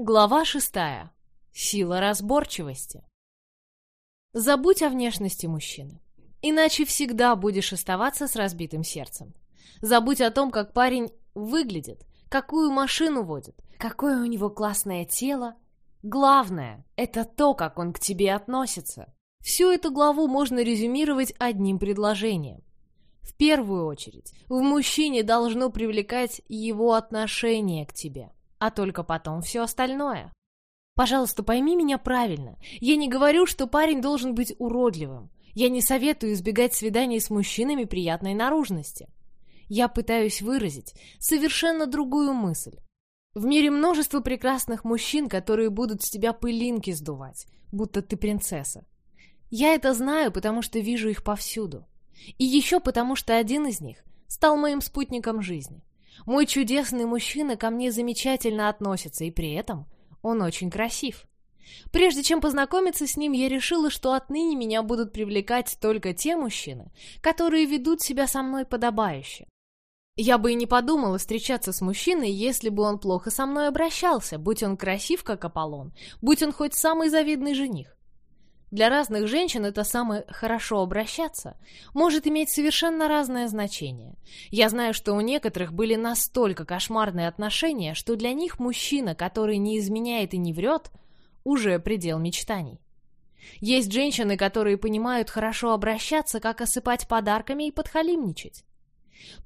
Глава шестая. Сила разборчивости. Забудь о внешности мужчины. Иначе всегда будешь оставаться с разбитым сердцем. Забудь о том, как парень выглядит, какую машину водит, какое у него классное тело. Главное — это то, как он к тебе относится. Всю эту главу можно резюмировать одним предложением. В первую очередь, в мужчине должно привлекать его отношение к тебе, а только потом все остальное. Пожалуйста, пойми меня правильно. Я не говорю, что парень должен быть уродливым. Я не советую избегать свиданий с мужчинами приятной наружности. Я пытаюсь выразить совершенно другую мысль. В мире множество прекрасных мужчин, которые будут с тебя пылинки сдувать, будто ты принцесса. Я это знаю, потому что вижу их повсюду. И еще потому, что один из них стал моим спутником жизни. Мой чудесный мужчина ко мне замечательно относится, и при этом он очень красив. Прежде чем познакомиться с ним, я решила, что отныне меня будут привлекать только те мужчины, которые ведут себя со мной подобающе. Я бы и не подумала встречаться с мужчиной, если бы он плохо со мной обращался, будь он красив, как Аполлон, будь он хоть самый завидный жених. Для разных женщин это самое «хорошо обращаться» может иметь совершенно разное значение. Я знаю, что у некоторых были настолько кошмарные отношения, что для них мужчина, который не изменяет и не врет, уже предел мечтаний. Есть женщины, которые понимают хорошо обращаться, как осыпать подарками и подхалимничать.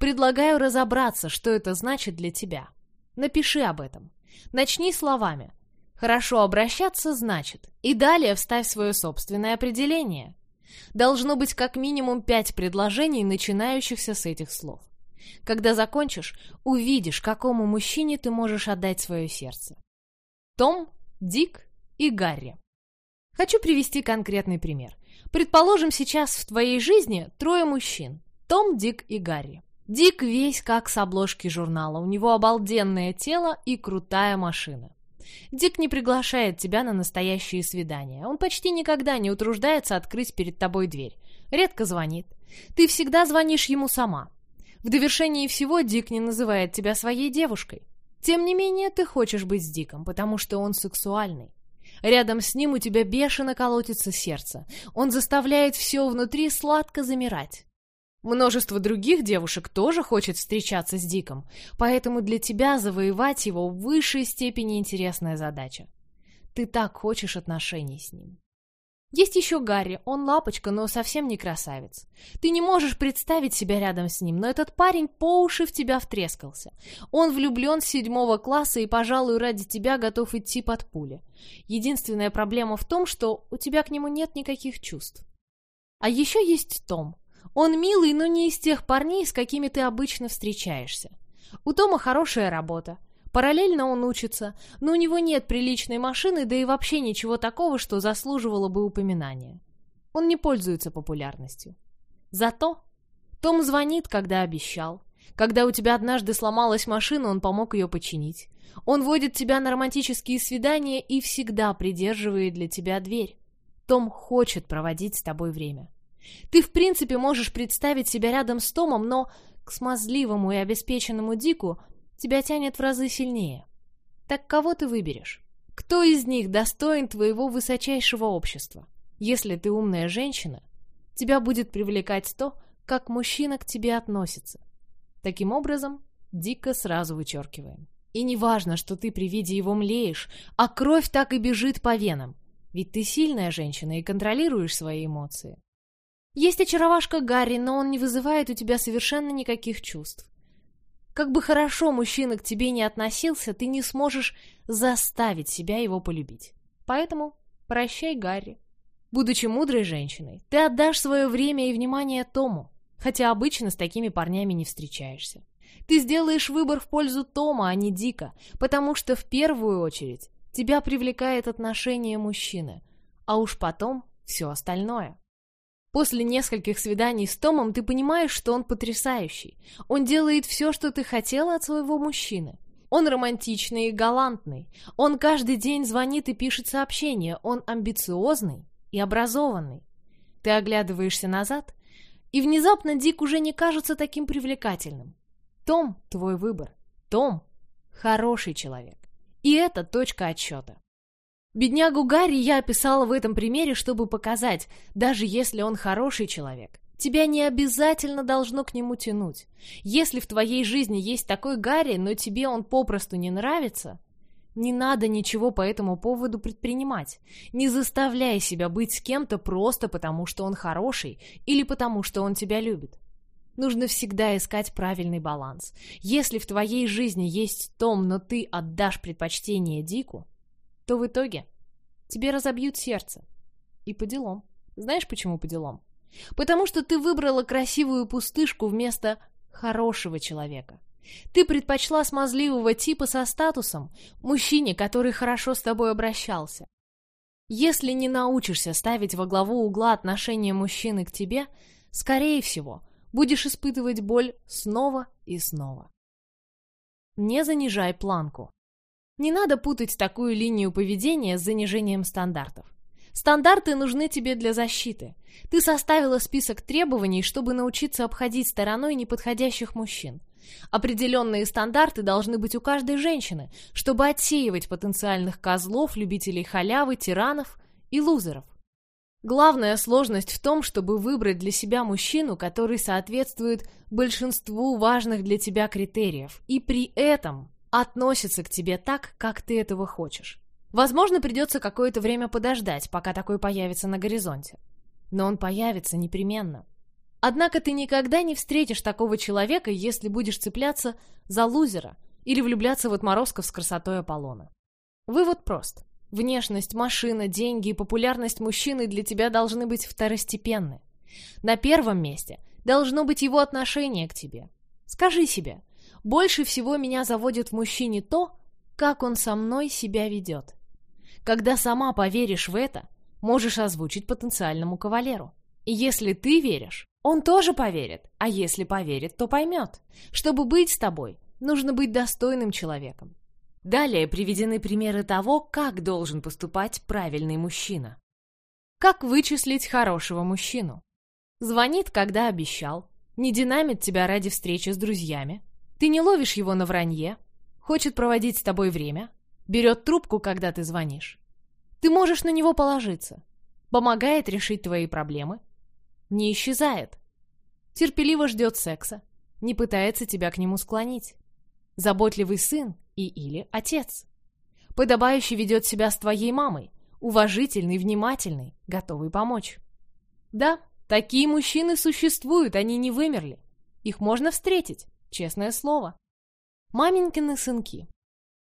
Предлагаю разобраться, что это значит для тебя. Напиши об этом. Начни словами – Хорошо обращаться значит. И далее вставь свое собственное определение. Должно быть как минимум пять предложений, начинающихся с этих слов. Когда закончишь, увидишь, какому мужчине ты можешь отдать свое сердце. Том, Дик и Гарри. Хочу привести конкретный пример. Предположим, сейчас в твоей жизни трое мужчин. Том, Дик и Гарри. Дик весь как с обложки журнала. У него обалденное тело и крутая машина. Дик не приглашает тебя на настоящие свидания. Он почти никогда не утруждается открыть перед тобой дверь. Редко звонит. Ты всегда звонишь ему сама. В довершении всего Дик не называет тебя своей девушкой. Тем не менее, ты хочешь быть с Диком, потому что он сексуальный. Рядом с ним у тебя бешено колотится сердце. Он заставляет все внутри сладко замирать. Множество других девушек тоже хочет встречаться с Диком, поэтому для тебя завоевать его в высшей степени интересная задача. Ты так хочешь отношений с ним. Есть еще Гарри, он лапочка, но совсем не красавец. Ты не можешь представить себя рядом с ним, но этот парень по уши в тебя втрескался. Он влюблен с седьмого класса и, пожалуй, ради тебя готов идти под пули. Единственная проблема в том, что у тебя к нему нет никаких чувств. А еще есть Том. Он милый, но не из тех парней, с какими ты обычно встречаешься. У Тома хорошая работа. Параллельно он учится, но у него нет приличной машины, да и вообще ничего такого, что заслуживало бы упоминания. Он не пользуется популярностью. Зато Том звонит, когда обещал. Когда у тебя однажды сломалась машина, он помог ее починить. Он водит тебя на романтические свидания и всегда придерживает для тебя дверь. Том хочет проводить с тобой время. Ты, в принципе, можешь представить себя рядом с Томом, но к смазливому и обеспеченному Дику тебя тянет в разы сильнее. Так кого ты выберешь? Кто из них достоин твоего высочайшего общества? Если ты умная женщина, тебя будет привлекать то, как мужчина к тебе относится. Таким образом, Дика сразу вычеркиваем. И не важно, что ты при виде его млеешь, а кровь так и бежит по венам. Ведь ты сильная женщина и контролируешь свои эмоции. Есть очаровашка Гарри, но он не вызывает у тебя совершенно никаких чувств. Как бы хорошо мужчина к тебе не относился, ты не сможешь заставить себя его полюбить. Поэтому прощай, Гарри. Будучи мудрой женщиной, ты отдашь свое время и внимание Тому, хотя обычно с такими парнями не встречаешься. Ты сделаешь выбор в пользу Тома, а не Дика, потому что в первую очередь тебя привлекает отношение мужчины, а уж потом все остальное. После нескольких свиданий с Томом ты понимаешь, что он потрясающий. Он делает все, что ты хотела от своего мужчины. Он романтичный и галантный. Он каждый день звонит и пишет сообщения. Он амбициозный и образованный. Ты оглядываешься назад, и внезапно Дик уже не кажется таким привлекательным. Том — твой выбор. Том — хороший человек. И это точка отсчета. Беднягу Гарри я описала в этом примере, чтобы показать, даже если он хороший человек, тебя не обязательно должно к нему тянуть. Если в твоей жизни есть такой Гарри, но тебе он попросту не нравится, не надо ничего по этому поводу предпринимать. Не заставляй себя быть с кем-то просто потому, что он хороший или потому, что он тебя любит. Нужно всегда искать правильный баланс. Если в твоей жизни есть Том, но ты отдашь предпочтение Дику, то в итоге тебе разобьют сердце. И по делам. Знаешь, почему по делам? Потому что ты выбрала красивую пустышку вместо хорошего человека. Ты предпочла смазливого типа со статусом, мужчине, который хорошо с тобой обращался. Если не научишься ставить во главу угла отношения мужчины к тебе, скорее всего, будешь испытывать боль снова и снова. Не занижай планку. Не надо путать такую линию поведения с занижением стандартов. Стандарты нужны тебе для защиты. Ты составила список требований, чтобы научиться обходить стороной неподходящих мужчин. Определенные стандарты должны быть у каждой женщины, чтобы отсеивать потенциальных козлов, любителей халявы, тиранов и лузеров. Главная сложность в том, чтобы выбрать для себя мужчину, который соответствует большинству важных для тебя критериев, и при этом относится к тебе так, как ты этого хочешь. Возможно, придется какое-то время подождать, пока такой появится на горизонте. Но он появится непременно. Однако ты никогда не встретишь такого человека, если будешь цепляться за лузера или влюбляться в отморозков с красотой Аполлона. Вывод прост. Внешность, машина, деньги и популярность мужчины для тебя должны быть второстепенны. На первом месте должно быть его отношение к тебе. Скажи себе, больше всего меня заводит в мужчине то, как он со мной себя ведет. Когда сама поверишь в это, можешь озвучить потенциальному кавалеру. И если ты веришь, он тоже поверит, а если поверит, то поймет. Чтобы быть с тобой, нужно быть достойным человеком. Далее приведены примеры того, как должен поступать правильный мужчина. Как вычислить хорошего мужчину? Звонит, когда обещал, не динамит тебя ради встречи с друзьями, ты не ловишь его на вранье, хочет проводить с тобой время, берет трубку, когда ты звонишь. Ты можешь на него положиться, помогает решить твои проблемы, не исчезает. Терпеливо ждет секса, не пытается тебя к нему склонить. Заботливый сын и или отец. Подобающе ведет себя с твоей мамой, уважительный, внимательный, готовый помочь. Да, такие мужчины существуют, они не вымерли. Их можно встретить, честное слово. Маменькины сынки.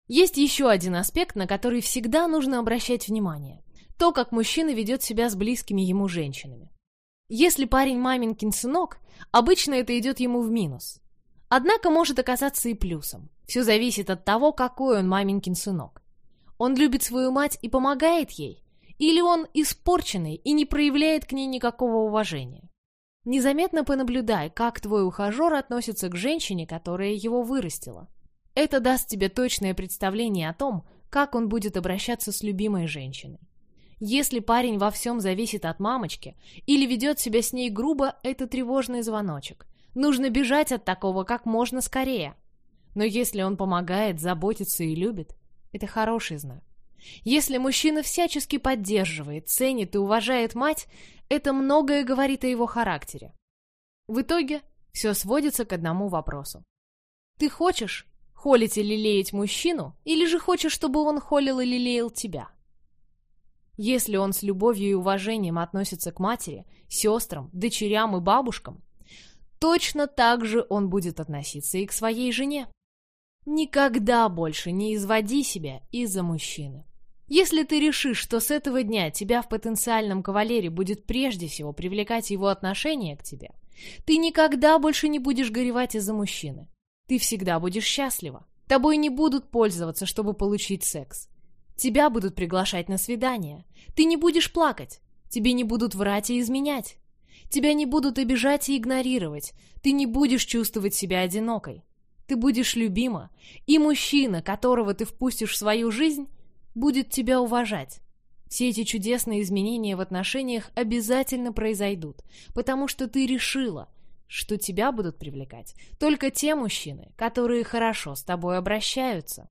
Есть еще один аспект, на который всегда нужно обращать внимание. То, как мужчина ведет себя с близкими ему женщинами. Если парень маменькин сынок, обычно это идет ему в минус. Однако может оказаться и плюсом. Все зависит от того, какой он маменькин сынок. Он любит свою мать и помогает ей, или он испорченный и не проявляет к ней никакого уважения. Незаметно понаблюдай, как твой ухажер относится к женщине, которая его вырастила. Это даст тебе точное представление о том, как он будет обращаться с любимой женщиной. Если парень во всем зависит от мамочки или ведет себя с ней грубо, это тревожный звоночек. Нужно бежать от такого как можно скорее. Но если он помогает, заботится и любит, это хороший знак. Если мужчина всячески поддерживает, ценит и уважает мать, это многое говорит о его характере. В итоге все сводится к одному вопросу. Ты хочешь холить и лелеять мужчину, или же хочешь, чтобы он холил и лелеял тебя? Если он с любовью и уважением относится к матери, сестрам, дочерям и бабушкам, точно так же он будет относиться и к своей жене. Никогда больше не изводи себя из-за мужчины. Если ты решишь, что с этого дня тебя в потенциальном кавалере будет прежде всего привлекать его отношение к тебе, ты никогда больше не будешь горевать из-за мужчины. Ты всегда будешь счастлива. Тобой не будут пользоваться, чтобы получить секс. Тебя будут приглашать на свидание. Ты не будешь плакать. Тебе не будут врать и изменять. Тебя не будут обижать и игнорировать. Ты не будешь чувствовать себя одинокой. Ты будешь любима, и мужчина, которого ты впустишь в свою жизнь, будет тебя уважать. Все эти чудесные изменения в отношениях обязательно произойдут, потому что ты решила, что тебя будут привлекать только те мужчины, которые хорошо с тобой обращаются.